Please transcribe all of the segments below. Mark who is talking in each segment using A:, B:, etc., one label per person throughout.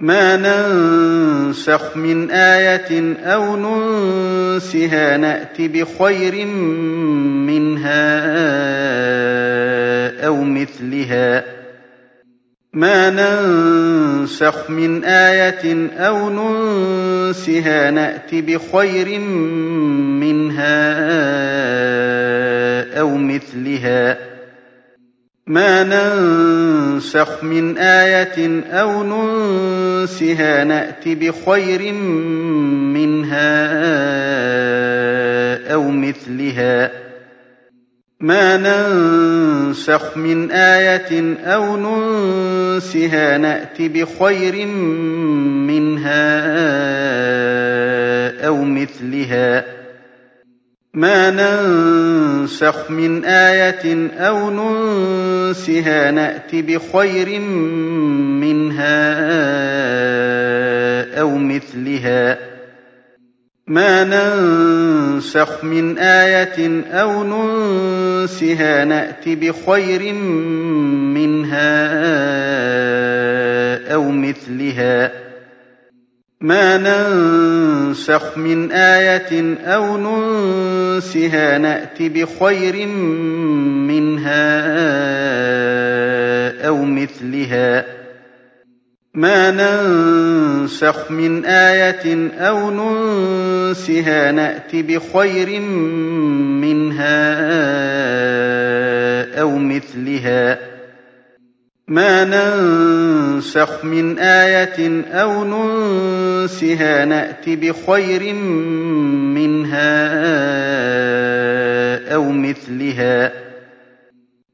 A: مَا نَنسَخْ مِنْ آيَةٍ أَوْ نُنسِهَا نَأْتِ بِخَيْرٍ مِّنْهَا أَوْ مِثْلِهَا ۗ. مَا نَنسَخْ مِنْ آيَةٍ أَوْ نُنسِهَا نَأْتِ بِخَيْرٍ مِّنْهَا أَوْ مِثْلِهَا ۗ. مَا نَنسَخْ مِنْ آيَةٍ أَوْ نُنسِهَا نَأْتِ بِخَيْرٍ مِّنْهَا أَوْ مِثْلِهَا ۗ. مَا نَنسَخْ مِنْ آيَةٍ أَوْ نُنسِهَا نَأْتِ بِخَيْرٍ مِّنْهَا أَوْ مِثْلِهَا ۗ. مَا نَنسَخْ مِنْ آيَةٍ أَوْ نُنسِهَا نَأْتِ بِخَيْرٍ مِّنْهَا أَوْ مِثْلِهَا ۗ. مَا نَنسَخْ مِنْ آيَةٍ أَوْ نُنسِهَا نَأْتِ بِخَيْرٍ مِّنْهَا أَوْ مِثْلِهَا ۗ. مَا نَنسَخْ مِنْ آيَةٍ أَوْ نُنسِهَا نَأْتِ بِخَيْرٍ مِّنْهَا أَوْ مِثْلِهَا ۗ. مَا نَنسَخْ مِنْ آيَةٍ أَوْ نُنسِهَا نَأْتِ بِخَيْرٍ مِّنْهَا أَوْ مِثْلِهَا ۗ. مَا نَنسَخْ مِنْ آيَةٍ أَوْ نُنسِهَا نَأْتِ بِخَيْرٍ مِّنْهَا أَوْ مِثْلِهَا ۗ.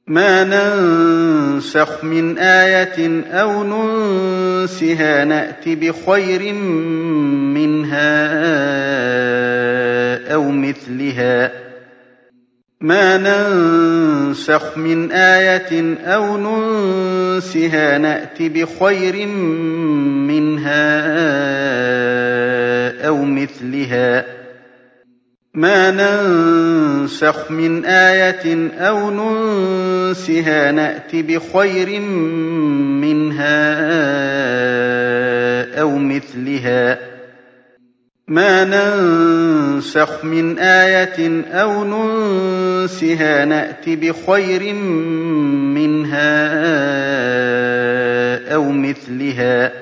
A: مَا نَنسَخْ مِنْ آيَةٍ أَوْ نُنسِهَا نَأْتِ بِخَيْرٍ مِّنْهَا أَوْ مِثْلِهَا ۗ. مَا نَنسَخْ مِنْ آيَةٍ أَوْ نُنسِهَا نَأْتِ بِخَيْرٍ مِّنْهَا أَوْ مِثْلِهَا ۗ. مَا نَنسَخْ مِنْ آيَةٍ أَوْ نُنسِهَا نَأْتِ بِخَيْرٍ مِّنْهَا أَوْ مِثْلِهَا ۗ. مَا نَنسَخْ مِنْ آيَةٍ أَوْ نُنسِهَا نَأْتِ بِخَيْرٍ مِّنْهَا أَوْ مِثْلِهَا ۗ.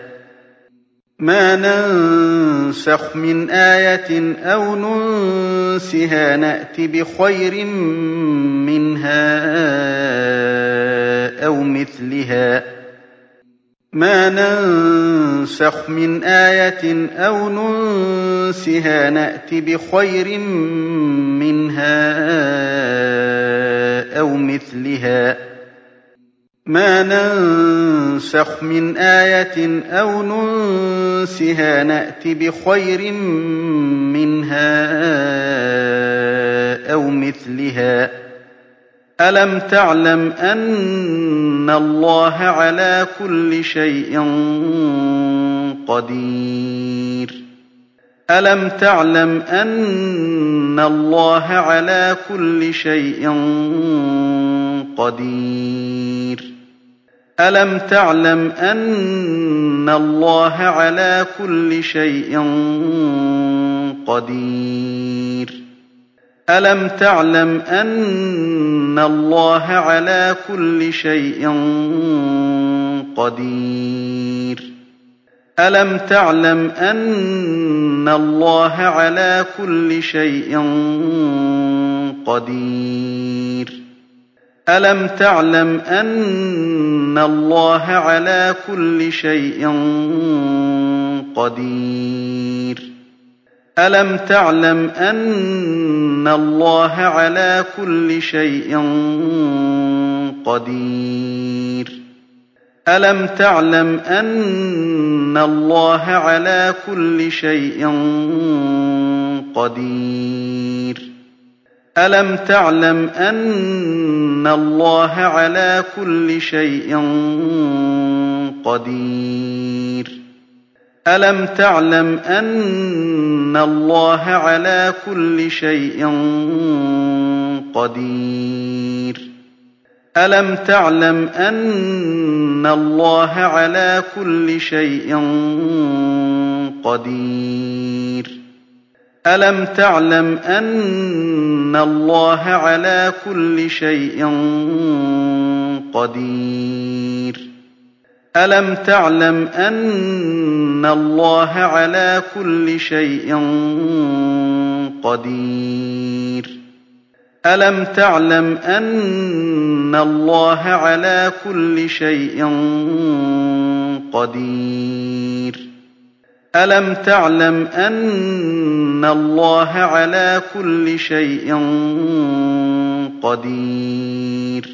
A: مَا نَنسَخْ مِنْ آيَةٍ أَوْ نُنسِهَا نَأْتِ بِخَيْرٍ مِّنْهَا أَوْ مِثْلِهَا ۗ. مَا نَنسَخْ مِنْ آيَةٍ أَوْ نُنسِهَا نَأْتِ بِخَيْرٍ مِّنْهَا أَوْ مِثْلِهَا ۗ. مَا نَنسَخْ مِنْ آيَةٍ أَوْ نُنسِهَا نَأْتِ بِخَيْرٍ مِّنْهَا أَوْ مِثْلِهَا ۗ. أَلَمْ تَعْلَمْ أَنَّ اللَّهَ عَلَىٰ كُلِّ شَيْءٍ قَدِيرٌ أَلَمْ تَعْلَمْ أَنَّ اللَّهَ عَلَىٰ كُلِّ شَيْءٍ قَدِيرٌ أَلَمْ تَعْلَمْ أَنَّ اللَّهَ عَلَىٰ كُلِّ شَيْءٍ قَدِيرٌ أَلَمْ تَعْلَمْ أَنَّ اللَّهَ عَلَىٰ كُلِّ شَيْءٍ قَدِيرٌ. أَلَمْ تَعْلَمْ أَنَّ اللَّهَ عَلَىٰ كُلِّ شَيْءٍ قَدِيرٌ؟ أَلَمْ تَعْلَمْ أَنَّ اللَّهَ عَلَىٰ كُلِّ شَيْءٍ قَدِيرٌ؟ أَلَمْ تَعْلَمْ أَنَّ اللَّهَ عَلَىٰ كُلِّ شَيْءٍ قَدِيرٌ؟ أَلَمْ تَعْلَمْ أَنَّ اللَّهَ عَلَىٰ كُلِّ شَيْءٍ قَدِيرٌ؟ أَلَمْ تَعْلَمْ أَنَّ اللَّهَ عَلَىٰ كُلِّ شَيْءٍ قَدِيرٌ؟ أَلَمْ تَعْلَمْ أَنَّ اللَّهَ عَلَىٰ كُلِّ شَيْءٍ قَدِيرٌ؟ أَلَمْ تَعْلَمْ أَنَّ اللَّهَ عَلَىٰ كُلِّ شَيْءٍ قَدِيرٌ؟ أَلَمْ تَعْلَمْ أَنَّ اللَّهَ عَلَىٰ كُلِّ شَيْءٍ قَدِيرٌ؟ أَلَمْ تَعْلَمْ أَنَّ اللَّهَ عَلَىٰ كُلِّ شَيْءٍ قَدِيرٌ؟ أَلَمْ تَعْلَمْ أَنَّ اللَّهَ عَلَىٰ كُلِّ شَيْءٍ قَدِيرٌ؟ أَلَمْ تَعْلَمْ أَنَّ اللَّهَ عَلَىٰ كُلِّ شَيْءٍ قَدِيرٌ؟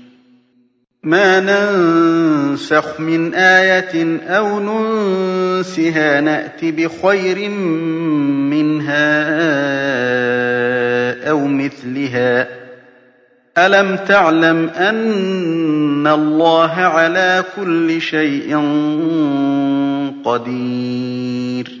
A: مَا نَنسَخْ مِنْ آيَةٍ أَوْ نُنسِهَا نَأْتِ بِخَيْرٍ مِّنْهَا أَوْ مِثْلِهَا ۗ. أَلَمْ تَعْلَمْ أَنَّ اللَّهَ عَلَىٰ كُلِّ شَيْءٍ قَدِيرٌ؟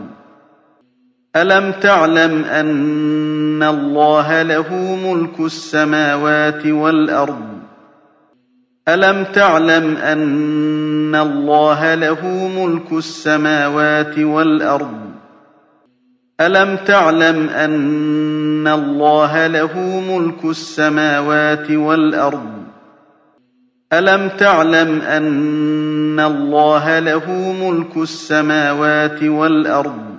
A: أَلَمْ تَعْلَمْ أَنَّ اللَّهَ لَهُ مُلْكُ السَّمَاوَاتِ وَالْأَرْضِ؟ أَلَمْ تَعْلَمْ أَنَّ اللَّهَ لَهُ مُلْكُ السَّمَاوَاتِ وَالْأَرْضِ؟ أَلَمْ تَعْلَمْ أَنَّ اللَّهَ لَهُ مُلْكُ السَّمَاوَاتِ وَالْأَرْضِ؟ أَلَمْ تَعْلَمْ أَنَّ اللَّهَ لَهُ مُلْكُ السَّمَاوَاتِ وَالْأَرْضِ؟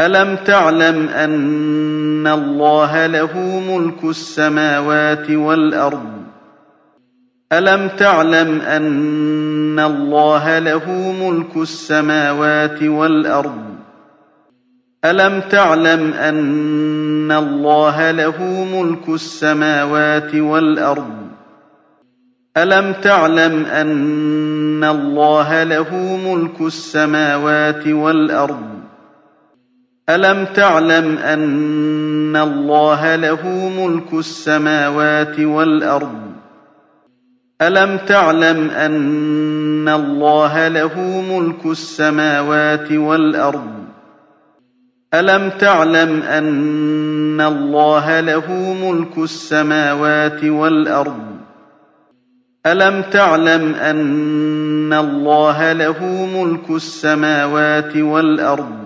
A: أَلَمْ تَعْلَمْ أَنَّ اللَّهَ لَهُ مُلْكُ السَّمَاوَاتِ وَالْأَرْضِ؟ أَلَمْ تَعْلَمْ أَنَّ اللَّهَ لَهُ مُلْكُ السَّمَاوَاتِ وَالْأَرْضِ؟ أَلَمْ تَعْلَمْ أَنَّ اللَّهَ لَهُ مُلْكُ السَّمَاوَاتِ وَالْأَرْضِ؟ أَلَمْ تَعْلَمْ أَنَّ اللَّهَ لَهُ مُلْكُ السَّمَاوَاتِ وَالْأَرْضِ؟ أَلَمْ تَعْلَمْ أَنَّ اللَّهَ لَهُ مُلْكُ السَّمَاوَاتِ وَالْأَرْضِ؟ أَلَمْ تَعْلَمْ أَنَّ اللَّهَ لَهُ مُلْكُ السَّمَاوَاتِ وَالْأَرْضِ؟ أَلَمْ تَعْلَمْ أَنَّ اللَّهَ لَهُ مُلْكُ السَّمَاوَاتِ وَالْأَرْضِ؟ أَلَمْ تَعْلَمْ أَنَّ اللَّهَ لَهُ مُلْكُ السَّمَاوَاتِ وَالْأَرْضِ؟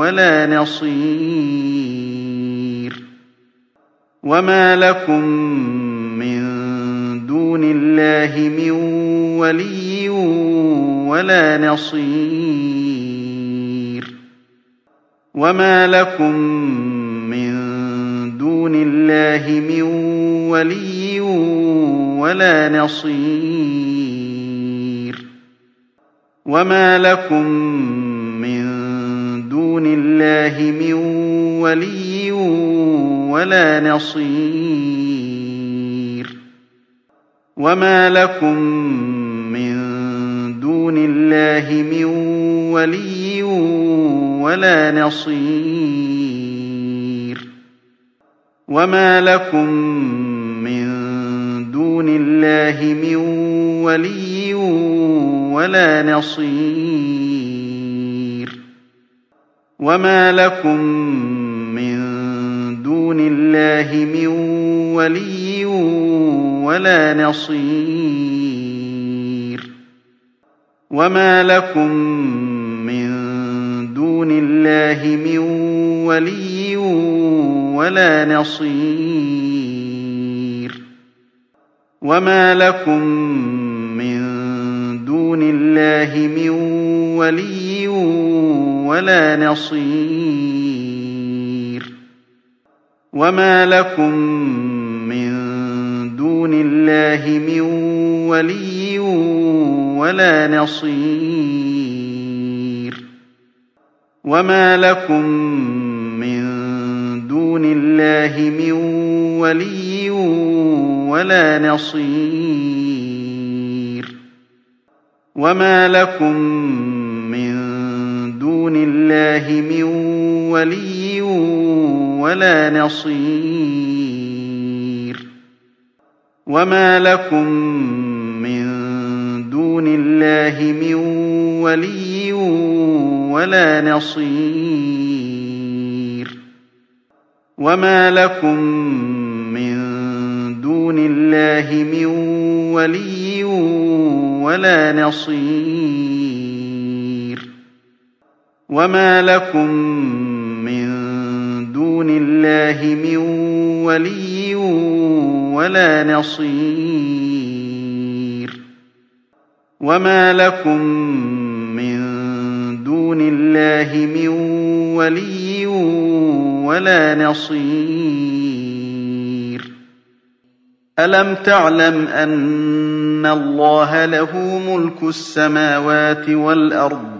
A: وَلَا نَصِيرٍ. وَمَا لَكُم مِّن دُونِ اللَّهِ مِن وَلِيٍّ وَلَا نَصِيرٍ. وَمَا لَكُم مِّن دُونِ اللَّهِ مِن وَلِيٍّ وَلَا نَصِيرٍ. وَمَا لَكُم مِّن دُونِ اللَّهِ مِن وَلِيٍّ وَلَا نَصِيرٍ. وَمَا لَكُم مِّن دُونِ اللَّهِ مِن وَلِيٍّ وَلَا نَصِيرٍ. وَمَا لَكُم مِّن دُونِ اللَّهِ مِن وَلِيٍّ وَلَا نَصِيرٍ. وَمَا لَكُم مِّن دُونِ اللَّهِ مِن وَلِيٍّ وَلَا نَصِيرٍ وَمَا لَكُم مِّن دُونِ اللَّهِ مِن وَلِيٍّ وَلَا نَصِيرٍ وَمَا لَكُم مِّن دُونِ اللَّهِ مِن وَلِيٍّ وَلَا نَصِيرٍ. وَمَا لَكُم مِّن دُونِ اللَّهِ مِن وَلِيٍّ وَلَا نَصِيرٍ. وَمَا لَكُم مِّن دُونِ اللَّهِ مِن وَلِيٍّ وَلَا نَصِيرٍ. وَمَا لَكُم مِّن دُونِ اللَّهِ مِن وَلِيٍّ وَلَا نَصِيرٍ. وَمَا لَكُم مِّن دُونِ اللَّهِ مِن وَلِيٍّ وَلَا نَصِيرٍ. وَمَا لَكُم مِّن دُونِ اللَّهِ مِن وَلِيٍّ وَلَا نَصِيرٍ. وَمَا لَكُم مِّن دُونِ اللَّهِ مِن وَلِيٍّ وَلَا نَصِيرٍ وَمَا لَكُم مِّن دُونِ اللَّهِ مِن وَلِيٍّ وَلَا نَصِيرٍ أَلَمْ تَعْلَمْ أَنَّ اللَّهَ لَهُ مُلْكُ السَّمَاوَاتِ وَالْأَرْضِ ۖ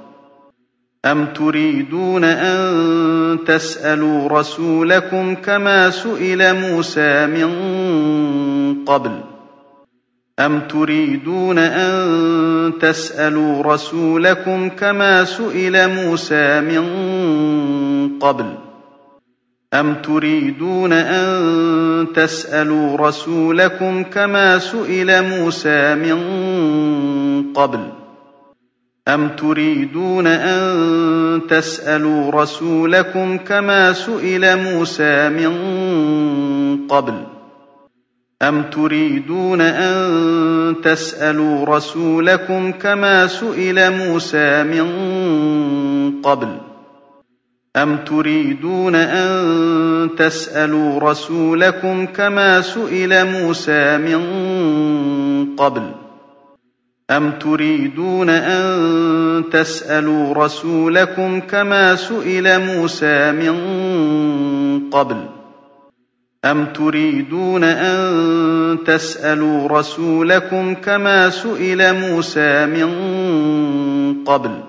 A: أَمْ تُرِيدُونَ أَن تَسْأَلُوا رَسُولَكُمْ كَمَا سُئِلَ مُوسَىٰ مِن قَبْلُ ۗ؟ أَمْ تُرِيدُونَ أَن تَسْأَلُوا رَسُولَكُمْ كَمَا سُئِلَ مُوسَىٰ مِن قَبْلُ ۗ؟ أَمْ تُرِيدُونَ أَن تَسْأَلُوا رَسُولَكُمْ كَمَا سُئِلَ مُوسَىٰ مِن قَبْلُ ۗ؟ أَمْ تُرِيدُونَ أَن تَسْأَلُوا رَسُولَكُمْ كَمَا سُئِلَ مُوسَىٰ مِن قَبْلُ ۗ؟ أَمْ تُرِيدُونَ أَن تَسْأَلُوا رَسُولَكُمْ كَمَا سُئِلَ مُوسَىٰ مِن قَبْلُ ۗ؟ أَمْ تُرِيدُونَ أَن تَسْأَلُوا رَسُولَكُمْ كَمَا سُئِلَ مُوسَىٰ مِن قَبْلُ ۗ؟ أَمْ تُرِيدُونَ أَن تَسْأَلُوا رَسُولَكُمْ كَمَا سُئِلَ مُوسَىٰ مِن قَبْلُ ۗ؟ أَمْ تُرِيدُونَ أَن تَسْأَلُوا رَسُولَكُمْ كَمَا سُئِلَ مُوسَىٰ مِن قَبْلُ ۗ؟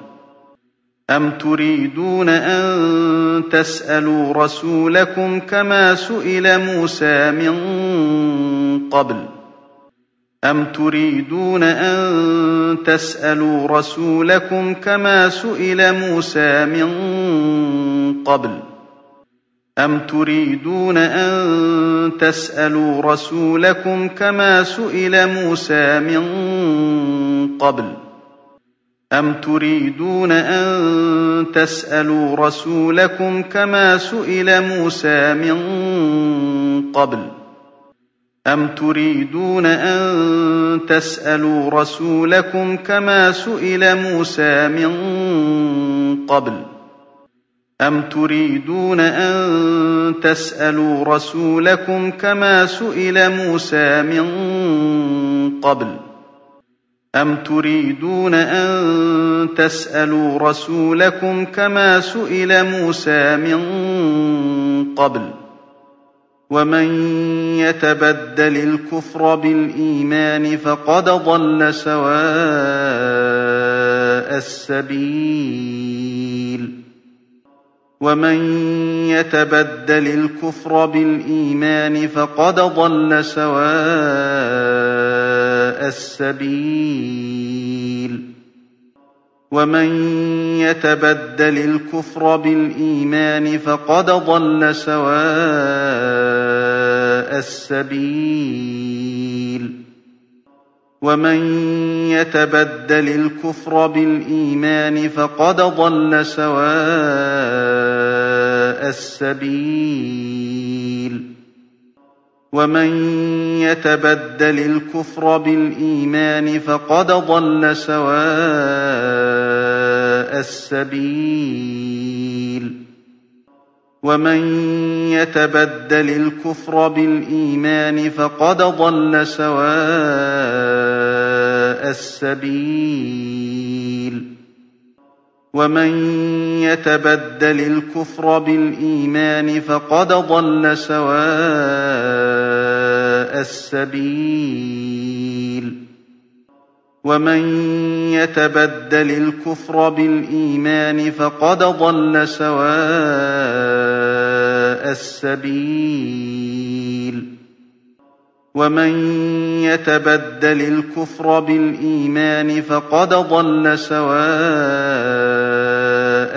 A: أَمْ تُرِيدُونَ أَن تَسْأَلُوا رَسُولَكُمْ كَمَا سُئِلَ مُوسَىٰ مِن قَبْلُ ۗ؟ أَمْ تُرِيدُونَ أَن تَسْأَلُوا رَسُولَكُمْ كَمَا سُئِلَ مُوسَىٰ مِن قَبْلُ ۗ؟ أَمْ تُرِيدُونَ أَن تَسْأَلُوا رَسُولَكُمْ كَمَا سُئِلَ مُوسَىٰ مِن قَبْلُ ۗ؟ أَمْ تُرِيدُونَ أَن تَسْأَلُوا رَسُولَكُمْ كَمَا سُئِلَ مُوسَىٰ مِن قَبْلُ ۗ؟ أَمْ تُرِيدُونَ أَن تَسْأَلُوا رَسُولَكُمْ كَمَا سُئِلَ مُوسَىٰ مِن قَبْلُ ۗ؟ أَمْ تُرِيدُونَ أَن تَسْأَلُوا رَسُولَكُمْ كَمَا سُئِلَ مُوسَىٰ مِن قَبْلُ ۗ؟ أَمْ تُرِيدُونَ أَن تَسْأَلُوا رَسُولَكُمْ كَمَا سُئِلَ مُوسَىٰ مِن قَبْلُ ۗ؟ وَمَن يَتَبَدَّلِ الْكُفْرَ بِالْإِيمَانِ فَقَدْ ضَلَّ سَوَاءَ السَّبِيلِ وَمَن يَتَبَدَّلِ الْكُفْرَ بِالْإِيمَانِ فَقَدْ ضَلَّ سَوَاءَ السَّبِيلِ وَمَن يَتَبَدَّلِ الْكُفْرَ بِالْإِيمَانِ فَقَدْ ضَلَّ سَوَاءَ السَّبِيلِ وَمَن يَتَبَدَّلِ الْكُفْرَ بِالْإِيمَانِ فَقَدْ ضَلَّ سَوَاءَ السَّبِيلِ وَمَن يَتَبَدَّلِ الْكُفْرَ بِالْإِيمَانِ فَقَدْ ضَلَّ سَوَاءَ السَّبِيلِ وَمَن يَتَبَدَّلِ الْكُفْرَ بِالْإِيمَانِ فَقَدْ ضَلَّ سَوَاءَ السَّبِيلِ وَمَن يَتَبَدَّلِ الْكُفْرَ بِالْإِيمَانِ فَقَدْ ضَلَّ سَوَاءَ السَّبِيلِ وَمَن يَتَبَدَّلِ الْكُفْرَ بِالْإِيمَانِ فَقَدْ ضَلَّ سَوَاءَ السَّبِيلِ وَمَن يَتَبَدَّلِ الْكُفْرَ بِالْإِيمَانِ فَقَدْ ضَلَّ سَوَاءَ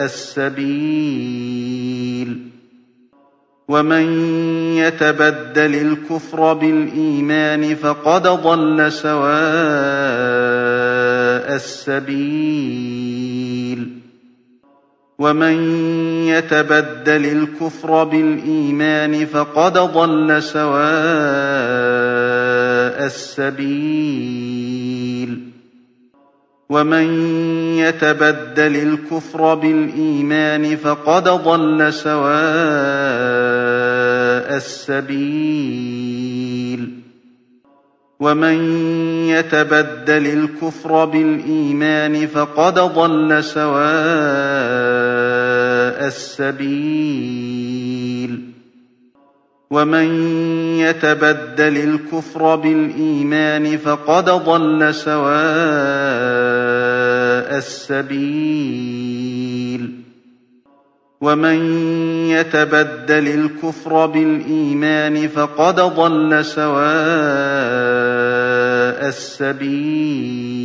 A: السَّبِيلِ وَمَن يَتَبَدَّلِ الْكُفْرَ بِالْإِيمَانِ فَقَدْ ضَلَّ سَوَاءَ السَّبِيلِ وَمَن يَتَبَدَّلِ الْكُفْرَ بِالْإِيمَانِ فَقَدْ ضَلَّ سَوَاءَ السَّبِيلِ وَمَن يَتَبَدَّلِ الْكُفْرَ بِالْإِيمَانِ فَقَدْ ضَلَّ سَوَاءَ السَّبِيلِ وَمَن يَتَبَدَّلِ الْكُفْرَ بِالْإِيمَانِ فَقَدْ ضَلَّ سَوَاءَ السَّبِيلِ ومن يتبدل الكفر بالإيمان فقد ضل سواء السبيل ومن يتبدل الكفر بالإيمان فقد ضل سواء السبيل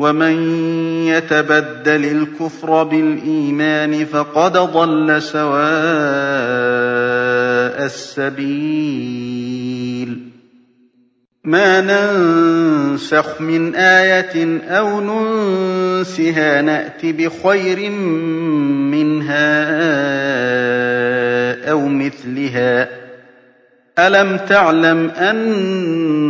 A: وَمَن يَتَبَدَّلِ الْكُفْرَ بِالْإِيمَانِ فَقَدْ ضَلَّ سَوَاءَ السَّبِيلِ مَا نَنسَخْ مِنْ آيَةٍ أَوْ نُنسِهَا نَأْتِ بِخَيْرٍ مِّنْهَا أَوْ مِثْلِهَا أَلَمْ تَعْلَمْ أَنَّ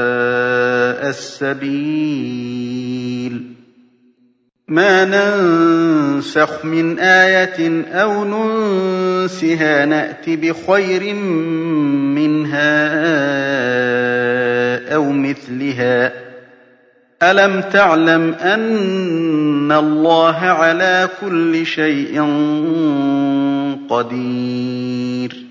A: السَّبِيلِ. مَا نَنسَخْ مِنْ آيَةٍ أَوْ نُنسِهَا نَأْتِ بِخَيْرٍ مِّنْهَا أَوْ مِثْلِهَا ۗ. أَلَمْ تَعْلَمْ أَنَّ اللَّهَ عَلَىٰ كُلِّ شَيْءٍ قَدِيرٌ؟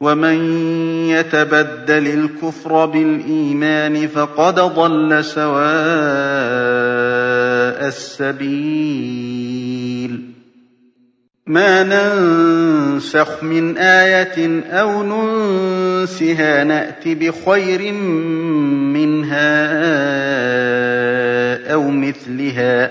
A: وَمَن يَتَبَدَّلِ الْكُفْرَ بِالْإِيمَانِ فَقَدْ ضَلَّ سَوَاءَ السَّبِيلِ مَا نَنسَخْ مِنْ آيَةٍ أَوْ نُنسِهَا نَأْتِ بِخَيْرٍ مِّنْهَا أَوْ مِثْلِهَا ۗ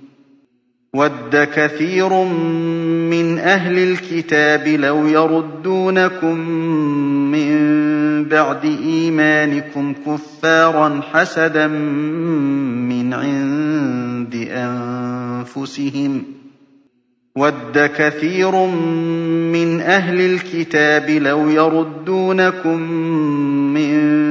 A: وَدَّ كَثِيرٌ مِّنْ أَهْلِ الْكِتَابِ لَوْ يَرُدُّونَكُم مِّن بَعْدِ إِيمَانِكُمْ كُفَّارًا حَسَدًا مِّنْ عِندِ أَنفُسِهِمْ ۗ. وَدَّ كَثِيرٌ مِّنْ أَهْلِ الْكِتَابِ لَوْ يَرُدُّونَكُم مِّن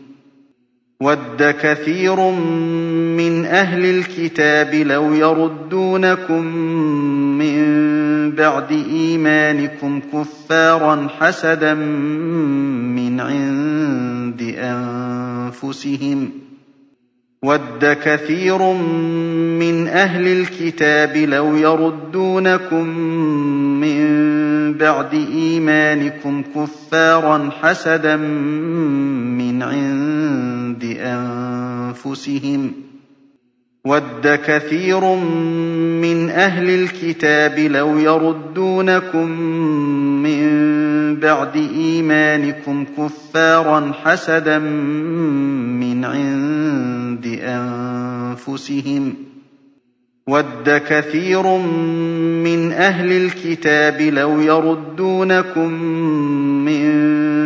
A: وَدَّ كَثِيرٌ مِّنْ أَهْلِ الْكِتَابِ لَوْ يَرُدُّونَكُم مِّن بَعْدِ إِيمَانِكُمْ كُفَّارًا حَسَدًا مِّنْ عِندِ أَنفُسِهِمْ ۗ وَدَّ كَثِيرٌ مِّنْ أَهْلِ الْكِتَابِ لَوْ يَرُدُّونَكُم مِّن بَعْدِ إِيمَانِكُمْ كُفَّارًا حَسَدًا مِّنْ عِندِ أَنفُسِهِمْ ۗ وَدَّ كَثِيرٌ مِّنْ أَهْلِ الْكِتَابِ لَوْ يَرُدُّونَكُم مِّن بَعْدِ إِيمَانِكُمْ كُفَّارًا حَسَدًا مِّنْ عِندِ أَنفُسِهِمْ ۗ وَدَّ كَثِيرٌ مِّنْ أَهْلِ الْكِتَابِ لَوْ يَرُدُّونَكُم مِّن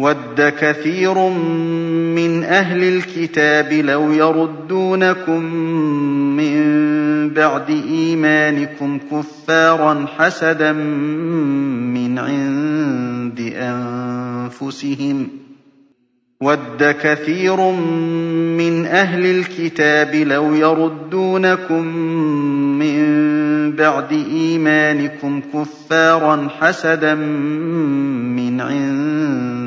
A: وَدَّ كَثِيرٌ مِّنْ أَهْلِ الْكِتَابِ لَوْ يَرُدُّونَكُم مِّن بَعْدِ إِيمَانِكُمْ كُفَّارًا حَسَدًا مِّنْ عِندِ أَنفُسِهِمْ ۗ. وَدَّ كَثِيرٌ مِّنْ أَهْلِ الْكِتَابِ لَوْ يَرُدُّونَكُم مِّن بَعْدِ إِيمَانِكُمْ كُفَّارًا حَسَدًا مِّنْ عِندِ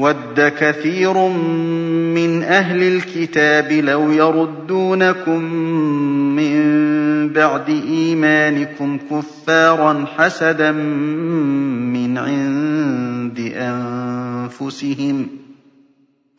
A: وَدَّ كَثِيرٌ مِّنْ أَهْلِ الْكِتَابِ لَوْ يَرُدُّونَكُم مِّن بَعْدِ إِيمَانِكُمْ كُفَّارًا حَسَدًا مِّنْ عِندِ أَنفُسِهِمْ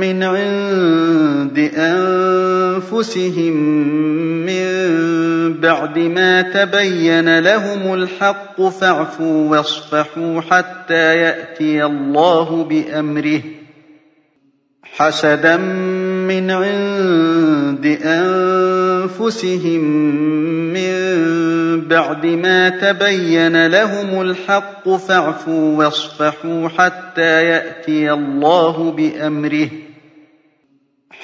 A: مِّنْ عِندِ أَنفُسِهِم مِّن بَعْدِ مَا تَبَيَّنَ لَهُمُ الْحَقُّ فَاعْفُوا وَاصْفَحُوا حَتَّىٰ يَأْتِيَ اللَّهُ بِأَمْرِهِ ۗ. حَسَدًا مِّنْ عِندِ أَنفُسِهِم مِّن بَعْدِ مَا تَبَيَّنَ لَهُمُ الْحَقُّ فَاعْفُوا وَاصْفَحُوا حَتَّىٰ يَأْتِيَ اللَّهُ بِأَمْرِهِ ۗ.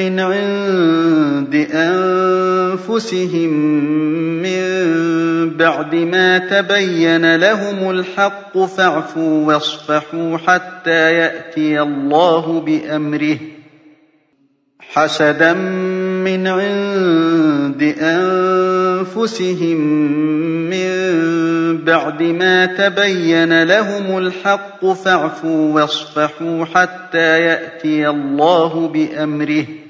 A: مِّنْ عِندِ أَنفُسِهِم مِّن بَعْدِ مَا تَبَيَّنَ لَهُمُ الْحَقُّ فَاعْفُوا وَاصْفَحُوا حَتَّىٰ يَأْتِيَ اللَّهُ بِأَمْرِهِ ۗ. حَسَدًا مِّنْ عِندِ أَنفُسِهِم مِّن بَعْدِ مَا تَبَيَّنَ لَهُمُ الْحَقُّ فَاعْفُوا وَاصْفَحُوا حَتَّىٰ يَأْتِيَ اللَّهُ بِأَمْرِهِ ۗ.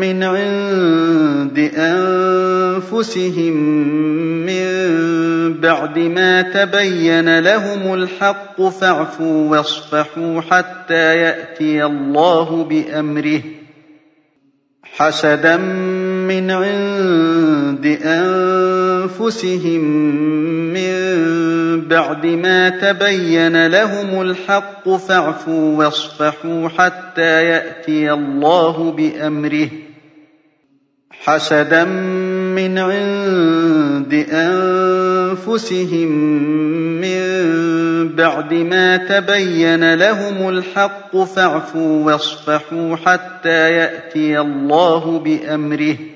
A: مِّنْ عِندِ أَنفُسِهِم مِّن بَعْدِ مَا تَبَيَّنَ لَهُمُ الْحَقُّ فَاعْفُوا وَاصْفَحُوا حَتَّىٰ يَأْتِيَ اللَّهُ بِأَمْرِهِ ۗ حَسَدًا مِّنْ عِندِ أَنفُسِهِم مِّن بَعْدِ مَا تَبَيَّنَ لَهُمُ الْحَقُّ فَاعْفُوا وَاصْفَحُوا حَتَّىٰ يَأْتِيَ اللَّهُ بِأَمْرِهِ ۗ. حَسَدًا مِّنْ عِندِ أَنفُسِهِم مِّن بَعْدِ مَا تَبَيَّنَ لَهُمُ الْحَقُّ فَاعْفُوا وَاصْفَحُوا حَتَّىٰ يَأْتِيَ اللَّهُ بِأَمْرِهِ ۗ.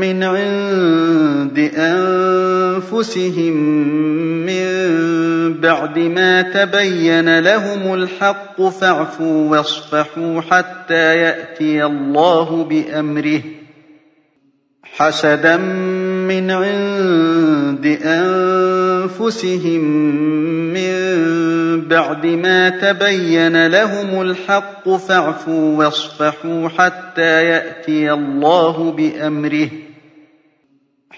A: مِّنْ عِندِ أَنفُسِهِم مِّن بَعْدِ مَا تَبَيَّنَ لَهُمُ الْحَقُّ فَاعْفُوا وَاصْفَحُوا حَتَّىٰ يَأْتِيَ اللَّهُ بِأَمْرِهِ ۗ. حَسَدًا مِّنْ عِندِ أَنفُسِهِم مِّن بَعْدِ مَا تَبَيَّنَ لَهُمُ الْحَقُّ فَاعْفُوا وَاصْفَحُوا حَتَّىٰ يَأْتِيَ اللَّهُ بِأَمْرِهِ ۗ.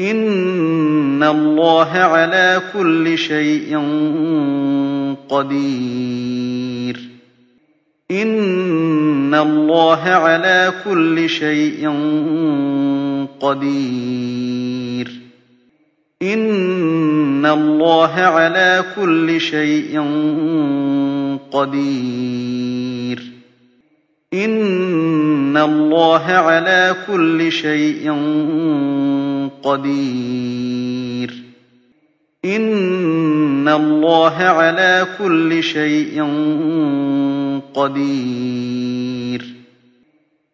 A: إِنَّ اللَّهَ عَلَىٰ كُلِّ شَيْءٍ قَدِيرٌ إِنَّ اللَّهَ عَلَىٰ كُلِّ شَيْءٍ قَدِيرٌ إِنَّ اللَّهَ عَلَىٰ كُلِّ شَيْءٍ قَدِيرٌ إِنَّ اللَّهَ عَلَىٰ كُلِّ شَيْءٍ قَدِيرٌ. إِنَّ اللَّهَ عَلَىٰ كُلِّ شَيْءٍ قَدِيرٌ.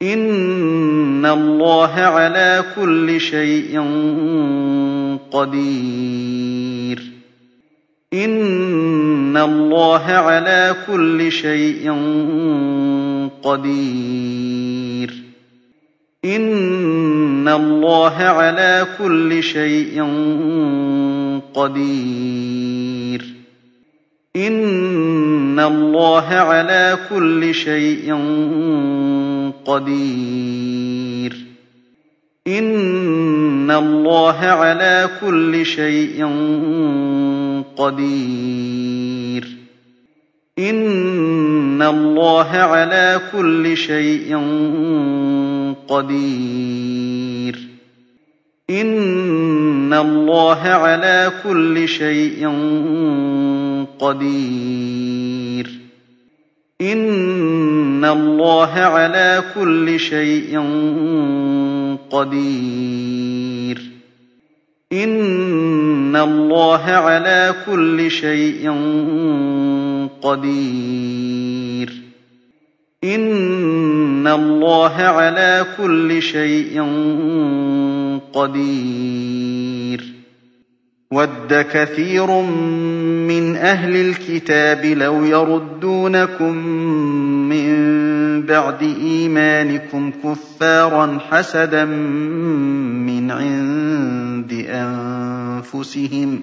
A: إِنَّ اللَّهَ عَلَىٰ كُلِّ شَيْءٍ قَدِيرٌ. إِنَّ اللَّهَ عَلَىٰ كُلِّ شَيْءٍ قَدِيرٌ. إِنَّ اللَّهَ عَلَىٰ كُلِّ شَيْءٍ قَدِيرٌ. إِنَّ اللَّهَ عَلَىٰ كُلِّ شَيْءٍ قَدِيرٌ. إِنَّ اللَّهَ عَلَىٰ كُلِّ شَيْءٍ قَدِيرٌ إِنَّ اللَّهَ عَلَىٰ كُلِّ شَيْءٍ قَدِيرٌ إِنَّ اللَّهَ عَلَىٰ كُلِّ شَيْءٍ قَدِيرٌ إِنَّ اللَّهَ عَلَىٰ كُلِّ شَيْءٍ قَدِيرٌ. إِنَّ اللَّهَ عَلَىٰ كُلِّ شَيْءٍ قَدِيرٌ. إِنَّ اللَّهَ عَلَىٰ كُلِّ شَيْءٍ قَدِيرٌ. وَدَّ كَثِيرٌ مِّنْ أَهْلِ الْكِتَابِ لَوْ يَرُدُّونَكُم مِّن بَعْدِ إِيمَانِكُمْ كُفَّارًا حَسَدًا مِّنْ عِندِ أَنفُسِهِمْ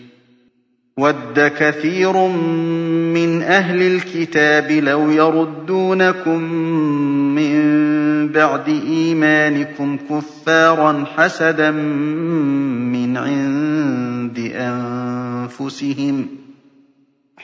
A: وَدَّ كَثِيرٌ مِّنْ أَهْلِ الْكِتَابِ لَوْ يَرُدُّونَكُم مِّن بَعْدِ إِيمَانِكُمْ كُفَّارًا حَسَدًا مِّنْ عِندِ أَنفُسِهِمْ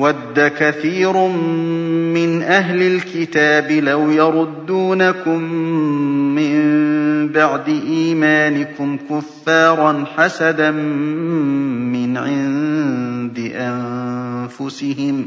A: وَدَّ كَثِيرٌ مِّنْ أَهْلِ الْكِتَابِ لَوْ يَرُدُّونَكُم مِّن بَعْدِ إِيمَانِكُمْ كُفَّارًا حَسَدًا مِّنْ عِندِ أَنفُسِهِمْ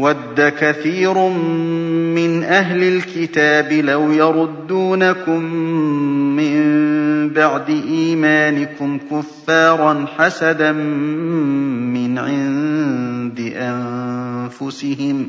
A: وَدَّ كَثِيرٌ مِّنْ أَهْلِ الْكِتَابِ لَوْ يَرُدُّونَكُم مِّن بَعْدِ إِيمَانِكُمْ كُفَّارًا حَسَدًا مِّنْ عِندِ أَنفُسِهِمْ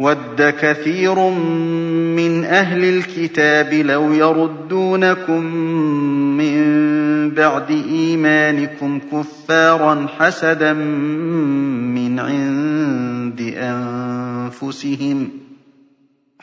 A: وَدَّ كَثِيرٌ مِّنْ أَهْلِ الْكِتَابِ لَوْ يَرُدُّونَكُم مِّن بَعْدِ إِيمَانِكُمْ كُفَّارًا حَسَدًا مِّنْ عِندِ أَنفُسِهِمْ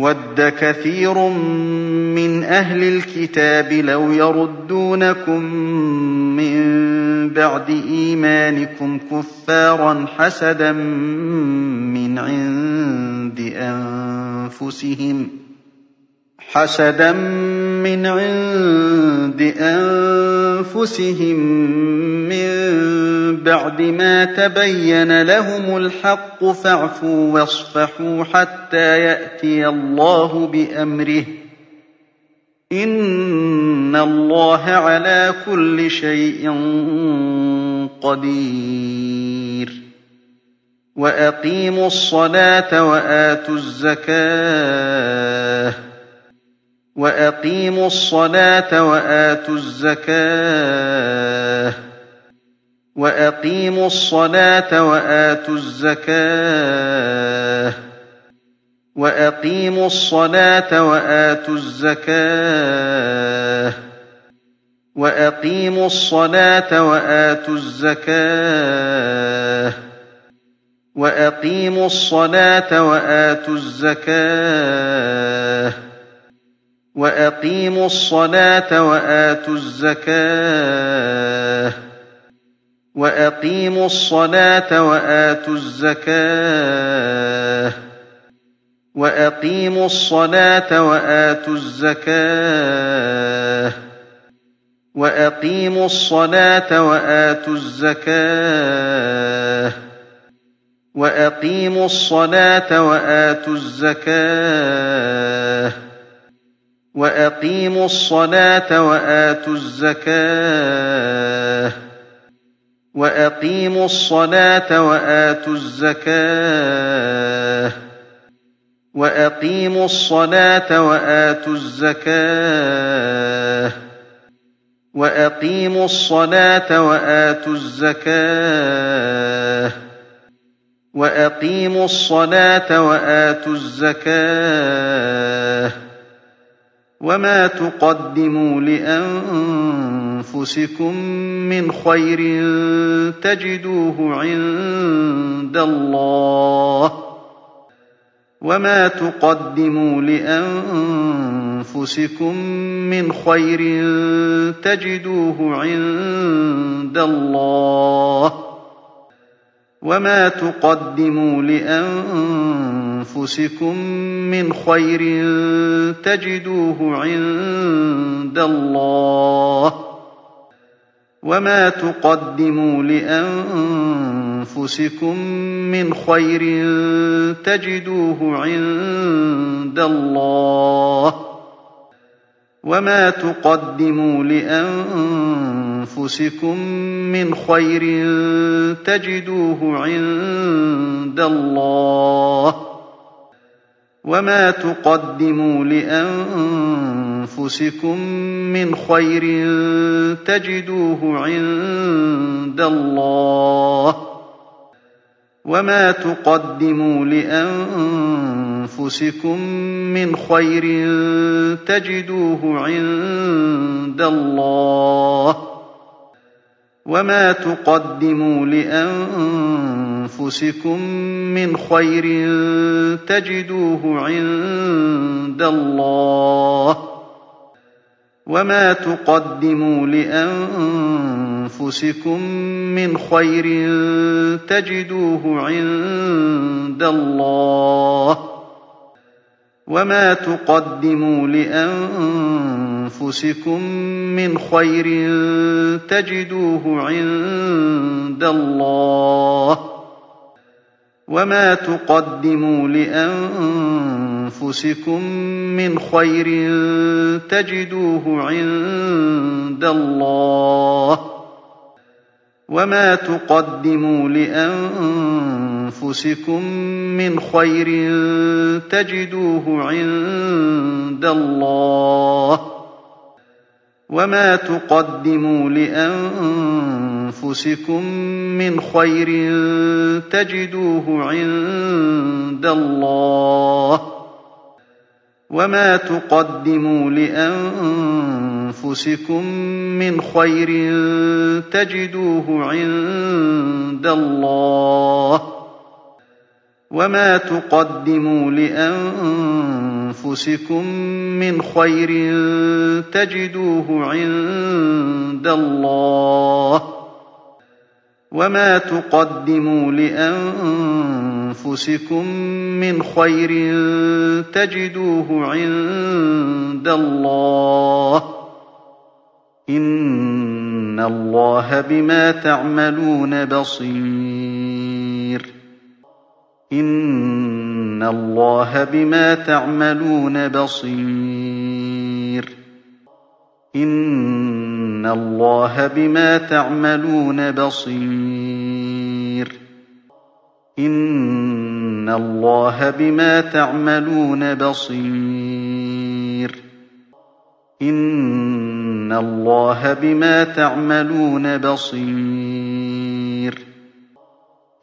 A: وَدَّ كَثِيرٌ مِّنْ أَهْلِ الْكِتَابِ لَوْ يَرُدُّونَكُم مِّن بَعْدِ إِيمَانِكُمْ كُفَّارًا حَسَدًا مِّنْ عِندِ أَنفُسِهِمْ حَسَدًا مِّنْ عِندِ أَنفُسِهِم مِّن بَعْدِ مَا تَبَيَّنَ لَهُمُ الْحَقُّ فَاعْفُوا وَاصْفَحُوا حَتَّىٰ يَأْتِيَ اللَّهُ بِأَمْرِهِ ۗ. إِنَّ اللَّهَ عَلَىٰ كُلِّ شَيْءٍ قَدِيرٌ. وَأَقِيمُوا الصَّلَاةَ وَآتُوا الزَّكَاةَ. وَأَقِيمُوا الصَّلَاةَ وَآتُوا الزَّكَاةَ. وَأَقِيمُوا الصَّلَاةَ وَآتُوا الزَّكَاةَ. وَأَقِيمُوا الصَّلَاةَ وَآتُوا الزَّكَاةَ. وَأَقِيمُوا الصَّلَاةَ وَآتُوا الزَّكَاةَ. وَأَقِيمُوا الصَّلَاةَ وَآتُوا الزَّكَاةَ. وَأَقِيمُوا الصَّلَاةَ وَآتُوا الزَّكَاةَ. وَأَقِيمُوا الصَّلَاةَ وَآتُوا الزَّكَاةَ. وَأَقِيمُوا الصَّلَاةَ وَآتُوا الزَّكَاةَ. وَأَقِيمُوا الصَّلَاةَ وَآتُوا الزَّكَاةَ. وَأَقِيمُوا الصَّلَاةَ وَآتُوا الزَّكَاةَ. وَأَقِيمُوا الصَّلَاةَ وَآتُوا الزَّكَاةَ وَأَقِيمُوا الصَّلَاةَ وَآتُوا الزَّكَاةَ وَأَقِيمُوا الصَّلَاةَ وَآتُوا الزَّكَاةَ وَأَقِيمُوا الصَّلَاةَ وَآتُوا الزَّكَاةَ وَأَقِيمُوا الصَّلَاةَ وَآتُوا الزَّكَاةَ وَمَا تُقَدِّمُوا لِأَنفُسِكُم مِّنْ خَيْرٍ تَجِدُوهُ عِندَ اللَّهِ وَمَا تُقَدِّمُوا لِأَنفُسِكُم مِّنْ خَيْرٍ تَجِدُوهُ عِندَ اللَّهِ وَمَا تُقَدِّمُوا لِأَنفُسِكُم مِّنْ خَيْرٍ تَجِدُوهُ عِندَ اللَّهِ وَمَا تُقَدِّمُوا لِأَنفُسِكُم مِّنْ خَيْرٍ تَجِدُوهُ عِندَ اللَّهِ وَمَا تُقَدِّمُوا لِأَنفُسِكُم مِّنْ خَيْرٍ تَجِدُوهُ عِندَ اللَّهِ وَمَا تُقَدِّمُوا لِأَنفُسِكُم مِّنْ خَيْرٍ تَجِدُوهُ عِندَ اللَّهِ وَمَا تُقَدِّمُوا لِأَنفُسِكُم مِّنْ خَيْرٍ تَجِدُوهُ عِندَ اللَّهِ وَمَا تُقَدِّمُوا لِأَنفُسِكُم مِّنْ خَيْرٍ تَجِدُوهُ عِندَ اللَّهِ وَمَا تُقَدِّمُوا لِأَنفُسِكُم مِّنْ خَيْرٍ تَجِدُوهُ عِندَ اللَّهِ وَمَا تُقَدِّمُوا لِأَنفُسِكُم مِّنْ خَيْرٍ تَجِدُوهُ عِندَ اللَّهِ وَمَا تُقَدِّمُوا لِأَنفُسِكُم مِّنْ خَيْرٍ تَجِدُوهُ عِندَ اللَّهِ وَمَا تُقَدِّمُوا لِأَنفُسِكُم مِّنْ خَيْرٍ تَجِدُوهُ عِندَ اللَّهِ وَمَا تُقَدِّمُوا لِأَنفُسِكُم مِّنْ خَيْرٍ تَجِدُوهُ عِندَ اللَّهِ وَمَا تُقَدِّمُوا لِأَنفُسِكُم مِّنْ خَيْرٍ تَجِدُوهُ عِندَ اللَّهِ وَمَا تُقَدِّمُوا لِأَنفُسِكُم مِّنْ خَيْرٍ تَجِدُوهُ عِندَ اللَّهِ وَمَا تُقَدِّمُوا لِأَنفُسِكُم مِّنْ خَيْرٍ تَجِدُوهُ عِندَ اللَّهِ ۗ إِنَّ اللَّهَ بِمَا تَعْمَلُونَ بَصِيرٌ إِنَّ اللَّهَ بِمَا تَعْمَلُونَ بَصِيرٌ إِنَّ اللَّهَ بِمَا تَعْمَلُونَ بَصِيرٌ إِنَّ اللَّهَ بِمَا تَعْمَلُونَ بَصِيرٌ إِنَّ اللَّهَ بِمَا تَعْمَلُونَ بَصِيرٌ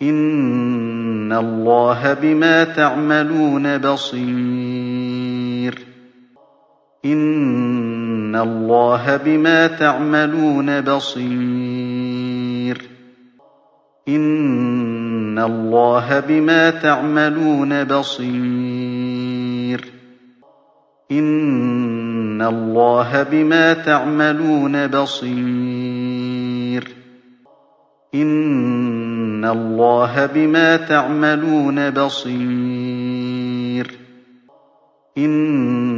A: إِنَّ اللَّهَ بِمَا تَعْمَلُونَ بَصِيرٌ إِنَّ اللَّهَ بِمَا تَعْمَلُونَ بَصِيرٌ إِنَّ اللَّهَ بِمَا تَعْمَلُونَ بَصِيرٌ إِنَّ اللَّهَ بِمَا تَعْمَلُونَ بَصِيرٌ إِنَّ اللَّهَ بِمَا تَعْمَلُونَ بَصِيرٌ إِنَّ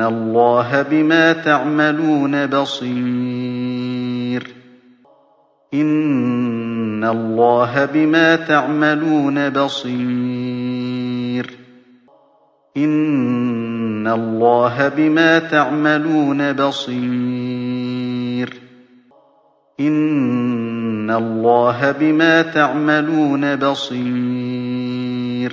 A: اللَّهَ بِمَا تَعْمَلُونَ بَصِيرٌ إِنَّ اللَّهَ بِمَا تَعْمَلُونَ بَصِيرٌ إِنَّ اللَّهَ بِمَا تَعْمَلُونَ بَصِيرٌ إِنَّ اللَّهَ بِمَا تَعْمَلُونَ بَصِيرٌ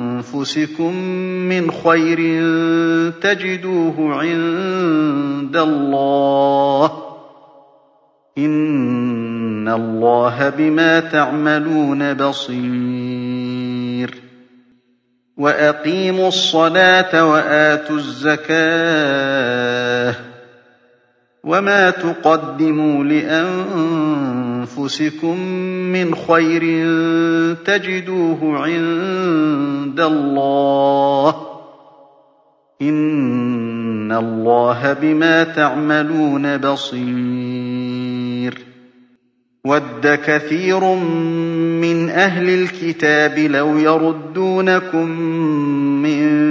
A: مِّنْ خَيْرٍ تَجِدُوهُ عِندَ اللَّهِ ۗ. إِنَّ اللَّهَ بِمَا تَعْمَلُونَ بَصِيرٌ. وَأَقِيمُوا الصَّلَاةَ وَآتُوا الزَّكَاةَ. وَمَا تُقَدِّمُوا لِأَنفُسِكُم مِّنْ خَيْرٍ تَجِدُوهُ عِندَ اللَّهِ ۗ إِنَّ اللَّهَ بِمَا تَعْمَلُونَ بَصِيرٌ وَدَّ كَثِيرٌ مِّنْ أَهْلِ الْكِتَابِ لَوْ يَرُدُّونَكُم مِّن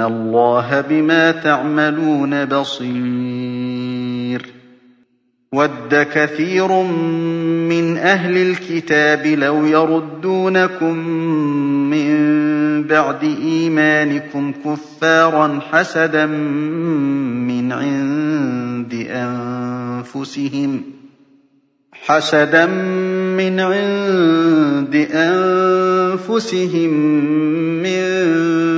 A: اللَّهَ بِمَا تَعْمَلُونَ بَصِيرٌ وَدَّ كَثِيرٌ مِّنْ أَهْلِ الْكِتَابِ لَوْ يَرُدُّونَكُم مِّن بَعْدِ إِيمَانِكُمْ كُفَّارًا حَسَدًا مِّنْ عِندِ أَنفُسِهِمْ حَسَدًا مِّنْ عِندِ أَنفُسِهِم مِّن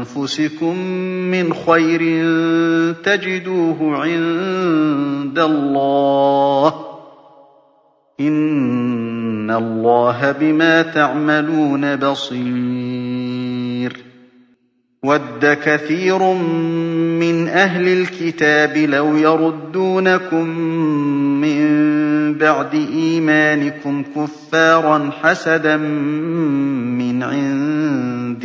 A: أنفسكم من خير تجدوه عند الله. إن الله بما تعملون بصير. ود كثير من أهل الكتاب لو يردونكم من بعد إيمانكم كفارا حسدا من عند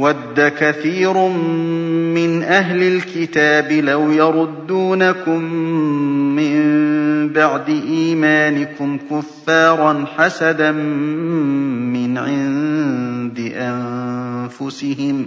A: وَدَّ كَثِيرٌ مِّنْ أَهْلِ الْكِتَابِ لَوْ يَرُدُّونَكُم مِّن بَعْدِ إِيمَانِكُمْ كُفَّارًا حَسَدًا مِّنْ عِندِ أَنفُسِهِمْ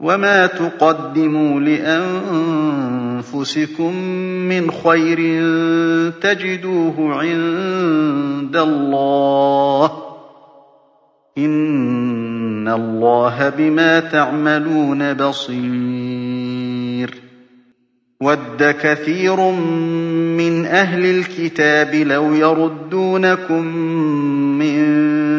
A: وَمَا تُقَدِّمُوا لِأَنفُسِكُم مِّنْ خَيْرٍ تَجِدُوهُ عِندَ اللَّهِ ۗ إِنَّ اللَّهَ بِمَا تَعْمَلُونَ بَصِيرٌ. وَدَّ كَثِيرٌ مِّنْ أَهْلِ الْكِتَابِ لَوْ يَرُدُّونَكُم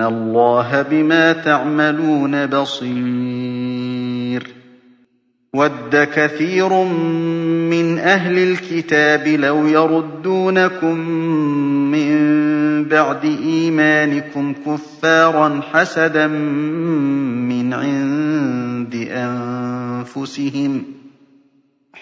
A: اللَّهَ بِمَا تَعْمَلُونَ بَصِيرٌ وَدَّ كَثِيرٌ مِّنْ أَهْلِ الْكِتَابِ لَوْ يَرُدُّونَكُم مِّن بَعْدِ إِيمَانِكُمْ كُفَّارًا حَسَدًا مِّنْ عِندِ أَنفُسِهِمْ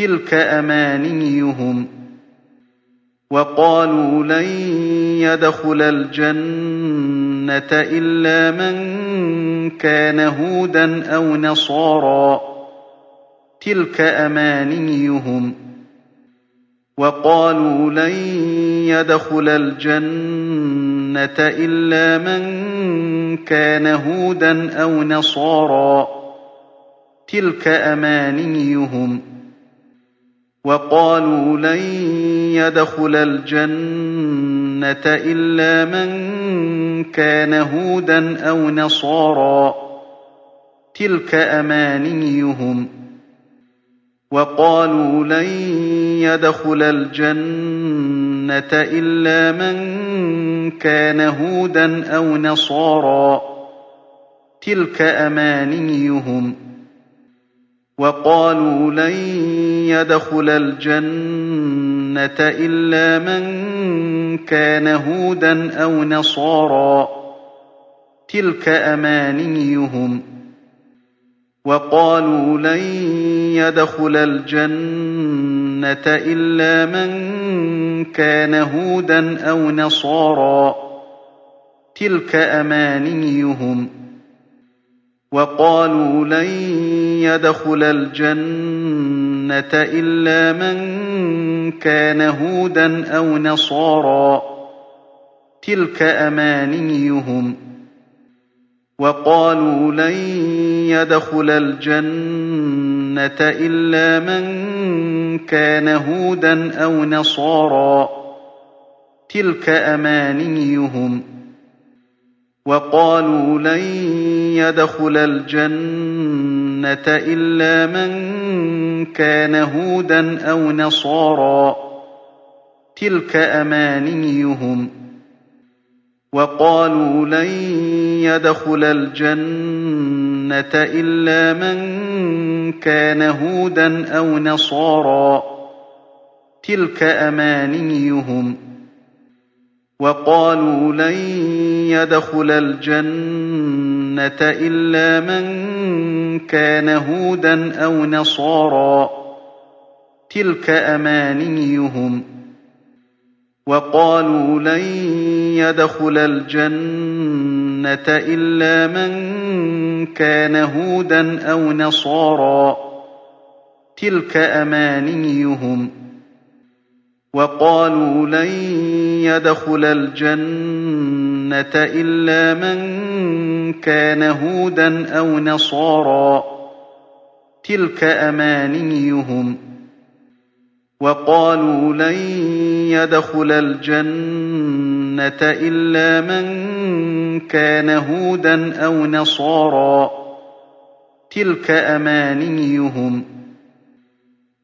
A: تِلْكَ أَمَانِيُّهُمْ ۗ وَقَالُوا لَن يَدْخُلَ الْجَنَّةَ إِلَّا مَن كَانَ هُودًا أَوْ نَصَارَىٰ تلك أمانيهم وقالوا لن يدخل الجنة إلا من كان هودا أو نصارا. تلك أمانيهم وقالوا لن يدخل الجنة إلا من كان هودا أو نصارا. تلك أمانيهم. وقالوا لن يدخل الجنة إلا من كان هودا أو نصارا. تلك أمانيهم. وقالوا لن يدخل الجنة إلا من كان هودا أو نصارا. تلك أمانيهم. وقالوا لن يدخل الجنة إلا من كان هودا أو نصارا. تلك أمانيهم. وقالوا لن يدخل الجنة إلا من كان هودا أو نصارا. تلك أمانيهم. وقالوا لن يدخل الجنة إلا من كان هودا أو نصارا. تلك أمانيهم. وقالوا لن يدخل الجنة إلا من كان هودا أو نصارا. تلك أمانيهم. وقالوا لن يدخل الجنة إلا من كان هودا أو نصارا. تلك أمانيهم. وقالوا لن يدخل الجنة إلا من كان هودا أو نصارا. تلك أمانيهم. وقالوا لن يدخل الجنة إلا من كان هودا أو نصارا. تلك أمانيهم. وقالوا لن يدخل الجنة إلا من كان هودا أو نصارا. تلك أمانيهم. وقالوا لن يدخل الجنة إلا من كان هودا أو نصارا. تلك أمانيهم.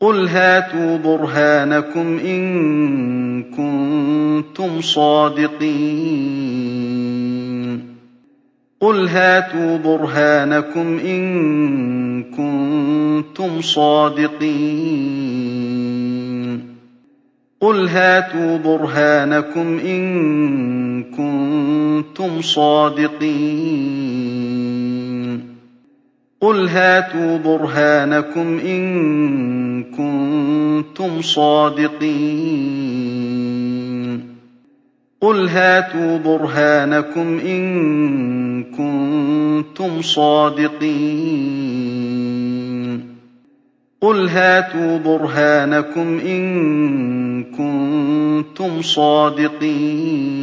A: قل هاتوا برهانكم إن كنتم صادقين قل هاتوا برهانكم إن كنتم صادقين قل هاتوا برهانكم إن كنتم صادقين قل هاتوا برهانكم إن كنتم صادقين قل هاتوا برهانكم إن كنتم صادقين قل هاتوا برهانكم إن كنتم صادقين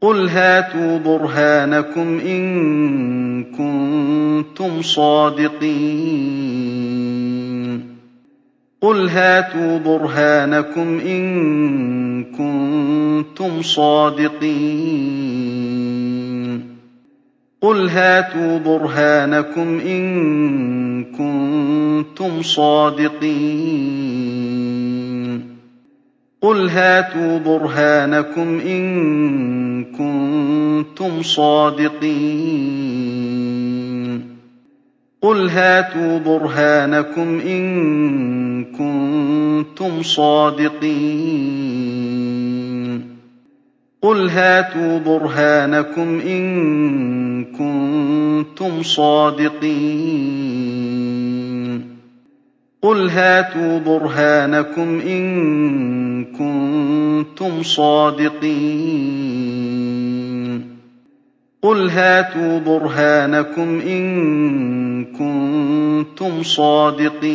A: قل هاتوا برهانكم إن كنتم صادقين قل هاتوا برهانكم إن كنتم صادقين قل هاتوا برهانكم إن كنتم صادقين قل هاتوا برهانكم إن كنتم صادقين قل هاتوا برهانكم إن كنتم صادقين قُلْ هَاتُوا بُرْهَانَكُمْ إِن كُنتُمْ صَادِقِينَ قُلْ هَاتُوا بُرْهَانَكُمْ إِن كُنتُمْ صَادِقِينَ قُلْ هَاتُوا بُرْهَانَكُمْ إِن كُنتُمْ صَادِقِينَ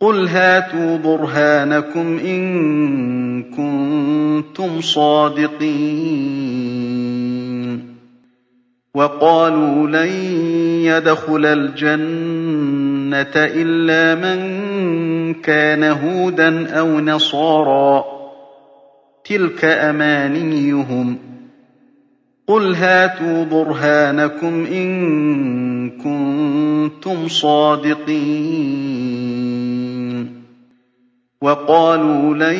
A: قُلْ هَاتُوا بُرْهَانَكُمْ إِن كُنتُمْ صَادِقِينَ وَقَالُوا لَن يَدْخُلَ الْجَنَّةَ إِلَّا مَن كَانَ هُودًا أَوْ نَصَارَىٰ ۗ تِلْكَ أَمَانِيُّهُمْ ۗ. قُلْ هَاتُوا بُرْهَانَكُمْ إِن كُنتُمْ صَادِقِينَ. وَقَالُوا لَن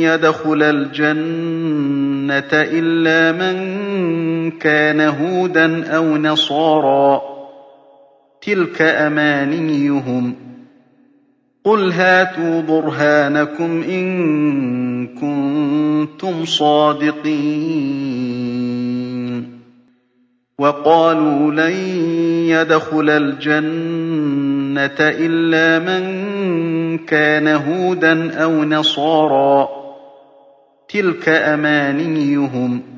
A: يَدْخُلَ الْجَنَّةَ إِلَّا مَن كَانَ هُودًا أَوْ نَصَارَىٰ ۗ تِلْكَ أَمَانِيُّهُمْ ۗ. قُلْ هَاتُوا بُرْهَانَكُمْ إِن كُنتُمْ صَادِقِينَ. وَقَالُوا لَن يَدْخُلَ الْجَنَّةَ إِلَّا مَن كَانَ هُودًا أَوْ نَصَارَىٰ ۗ تِلْكَ أَمَانِيُّهُمْ ۗ.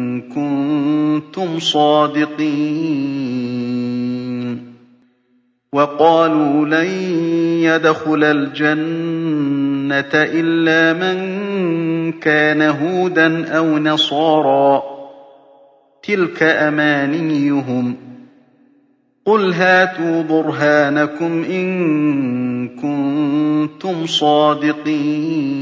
A: كُنتُمْ صَادِقِينَ وَقَالُوا لَن يَدْخُلَ الْجَنَّةَ إِلَّا مَن كَانَ هُودًا أَوْ نَصَارَىٰ ۗ تِلْكَ أَمَانِيُّهُمْ ۗ قُلْ هَاتُوا بُرْهَانَكُمْ إِن كُنتُمْ صَادِقِينَ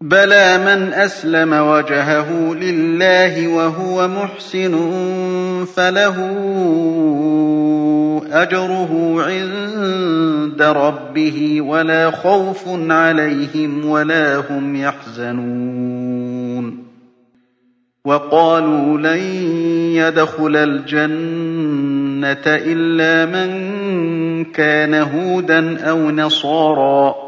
A: بَلَىٰ مَنْ أَسْلَمَ وَجْهَهُ لِلَّهِ وَهُوَ مُحْسِنٌ فَلَهُ أَجْرُهُ عِندَ رَبِّهِ وَلَا خَوْفٌ عَلَيْهِمْ وَلَا هُمْ يَحْزَنُونَ وَقَالُوا لَن يَدْخُلَ الْجَنَّةَ إِلَّا مَن كَانَ هُودًا أَوْ نَصَارَىٰ ۗ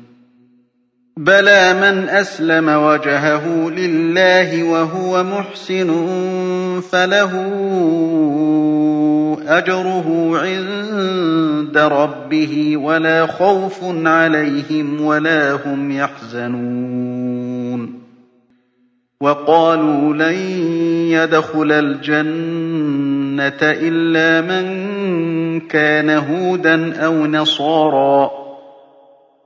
A: بَلَىٰ مَنْ أَسْلَمَ وَجْهَهُ لِلَّهِ وَهُوَ مُحْسِنٌ فَلَهُ أَجْرُهُ عِندَ رَبِّهِ وَلَا خَوْفٌ عَلَيْهِمْ وَلَا هُمْ يَحْزَنُونَ وَقَالُوا لَن يَدْخُلَ الْجَنَّةَ إِلَّا مَن كَانَ هُودًا أَوْ نَصَارَىٰ ۗ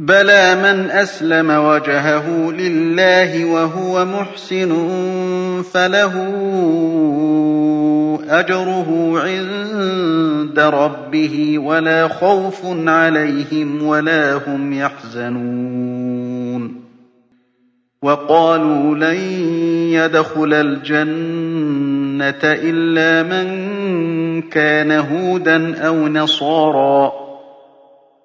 A: بَلَىٰ مَنْ أَسْلَمَ وَجْهَهُ لِلَّهِ وَهُوَ مُحْسِنٌ فَلَهُ أَجْرُهُ عِندَ رَبِّهِ وَلَا خَوْفٌ عَلَيْهِمْ وَلَا هُمْ يَحْزَنُونَ وَقَالُوا لَن يَدْخُلَ الْجَنَّةَ إِلَّا مَن كَانَ هُودًا أَوْ نَصَارَىٰ ۗ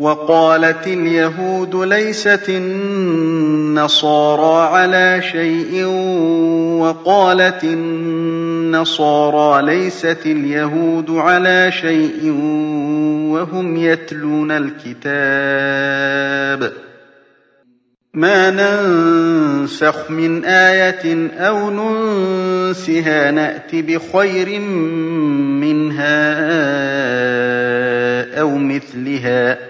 A: وقالت اليهود ليست النصارى على شيء وقالت النصارى ليست اليهود على شيء وهم يتلون الكتاب. ما ننسخ من آية أو ننسها نأت بخير منها أو مثلها.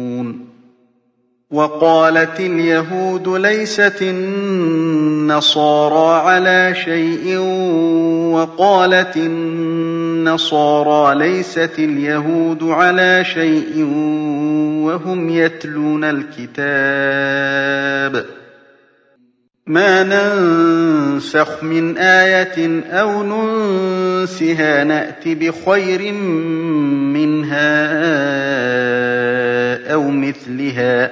A: وقالت اليهود ليست النصارى على شيء وقالت النصارى ليست اليهود على شيء وهم يتلون الكتاب. مَا نَنسَخْ مِنْ آيَةٍ أَوْ نُنسِهَا نَأْتِ بِخَيْرٍ مِّنْهَا أَوْ مِثْلِهَا ۗ.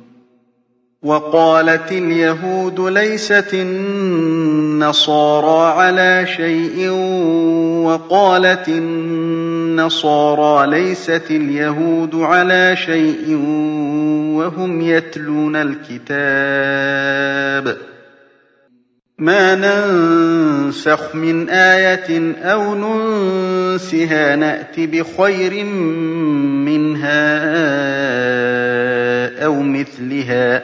A: وَقَالَتِ الْيَهُودُ لَيْسَتِ النَّصَارَىٰ عَلَىٰ شَيْءٍ وَقَالَتِ النَّصَارَىٰ لَيْسَتِ الْيَهُودُ عَلَىٰ شَيْءٍ وَهُمْ يَتْلُونَ الْكِتَابَ ۗ. مَا نَنسَخْ مِنْ آيَةٍ أَوْ نُنسِهَا نَأْتِ بِخَيْرٍ مِّنْهَا أَوْ مِثْلِهَا ۗ.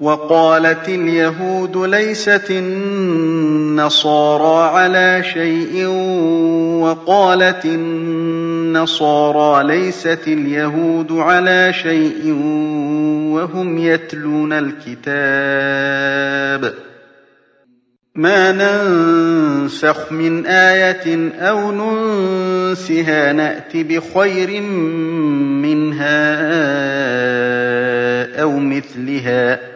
A: وقالت اليهود ليست النصارى على شيء وقالت النصارى ليست اليهود على شيء وهم يتلون الكتاب. ما ننسخ من آية أو ننسها نأت بخير منها أو مثلها.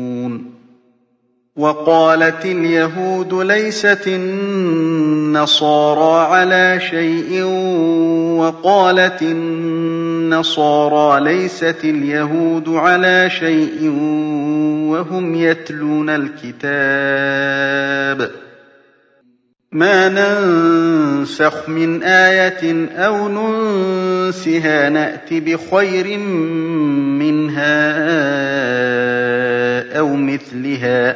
A: وَقَالَتِ الْيَهُودُ لَيْسَتِ النَّصَارَىٰ عَلَىٰ شَيْءٍ وَقَالَتِ النَّصَارَىٰ لَيْسَتِ الْيَهُودُ عَلَىٰ شَيْءٍ وَهُمْ يَتْلُونَ الْكِتَابَ. مَا نَنسَخْ مِنْ آيَةٍ أَوْ نُنسِهَا نَأْتِ بِخَيْرٍ مِّنْهَا أَوْ مِثْلِهَا ۗ.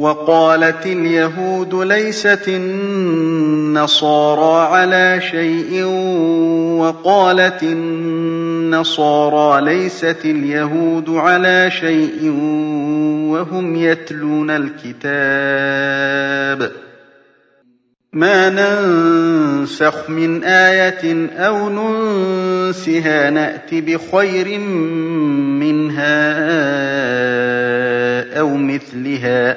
A: وَقَالَتِ الْيَهُودُ لَيْسَتِ النَّصَارَىٰ عَلَىٰ شَيْءٍ وَقَالَتِ النَّصَارَىٰ لَيْسَتِ الْيَهُودُ عَلَىٰ شَيْءٍ وَهُمْ يَتْلُونَ الْكِتَابَ ۗ. مَا نَنسَخْ مِنْ آيَةٍ أَوْ نُنسِهَا نَأْتِ بِخَيْرٍ مِّنْهَا أَوْ مِثْلِهَا ۗ.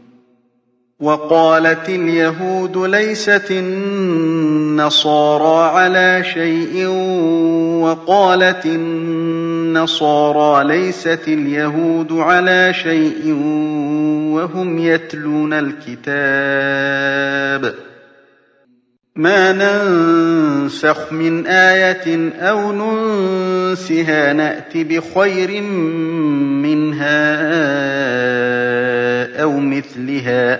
A: وَقَالَتِ الْيَهُودُ لَيْسَتِ النَّصَارَىٰ عَلَىٰ شَيْءٍ وَقَالَتِ النَّصَارَىٰ لَيْسَتِ الْيَهُودُ عَلَىٰ شَيْءٍ وَهُمْ يَتْلُونَ الْكِتَابَ ۗ. مَا نَنسَخْ مِنْ آيَةٍ أَوْ نُنسِهَا نَأْتِ بِخَيْرٍ مِّنْهَا أَوْ مِثْلِهَا ۗ.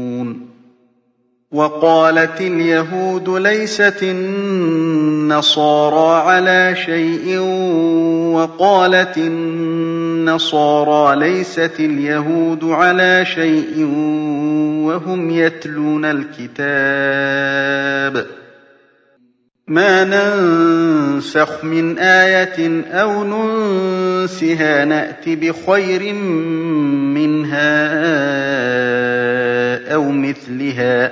A: وَقَالَتِ الْيَهُودُ لَيْسَتِ النَّصَارَىٰ عَلَىٰ شَيْءٍ وَقَالَتِ النَّصَارَىٰ لَيْسَتِ الْيَهُودُ عَلَىٰ شَيْءٍ وَهُمْ يَتْلُونَ الْكِتَابَ ۗ. مَا نَنسَخْ مِنْ آيَةٍ أَوْ نُنسِهَا نَأْتِ بِخَيْرٍ مِّنْهَا أَوْ مِثْلِهَا ۗ.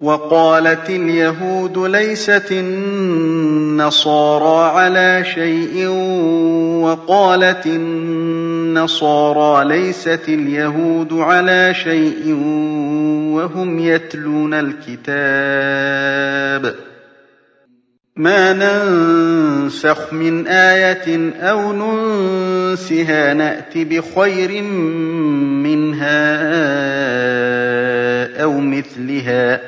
A: وقالت اليهود ليست النصارى على شيء وقالت النصارى ليست اليهود على شيء وهم يتلون الكتاب. ما ننسخ من آية أو ننسها نأت بخير منها أو مثلها.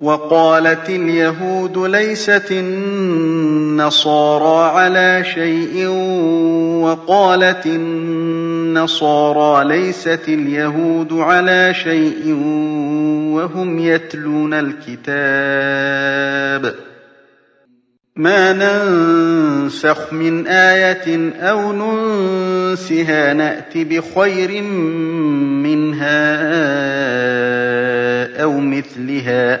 A: وقالت اليهود ليست النصارى على شيء وقالت النصارى ليست اليهود على شيء وهم يتلون الكتاب. مَا نَنسَخْ مِنْ آيَةٍ أَوْ نُنسِهَا نَأْتِ بِخَيْرٍ مِّنْهَا أَوْ مِثْلِهَا ۗ.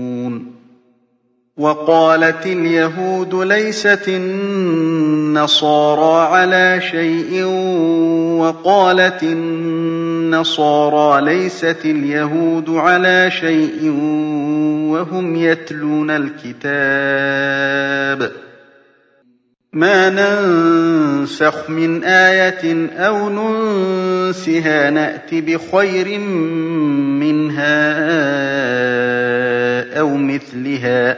A: وَقَالَتِ الْيَهُودُ لَيْسَتِ النَّصَارَىٰ عَلَىٰ شَيْءٍ وَقَالَتِ النَّصَارَىٰ لَيْسَتِ الْيَهُودُ عَلَىٰ شَيْءٍ وَهُمْ يَتْلُونَ الْكِتَابَ ۗ. مَا نَنسَخْ مِنْ آيَةٍ أَوْ نُنسِهَا نَأْتِ بِخَيْرٍ مِّنْهَا أَوْ مِثْلِهَا ۗ.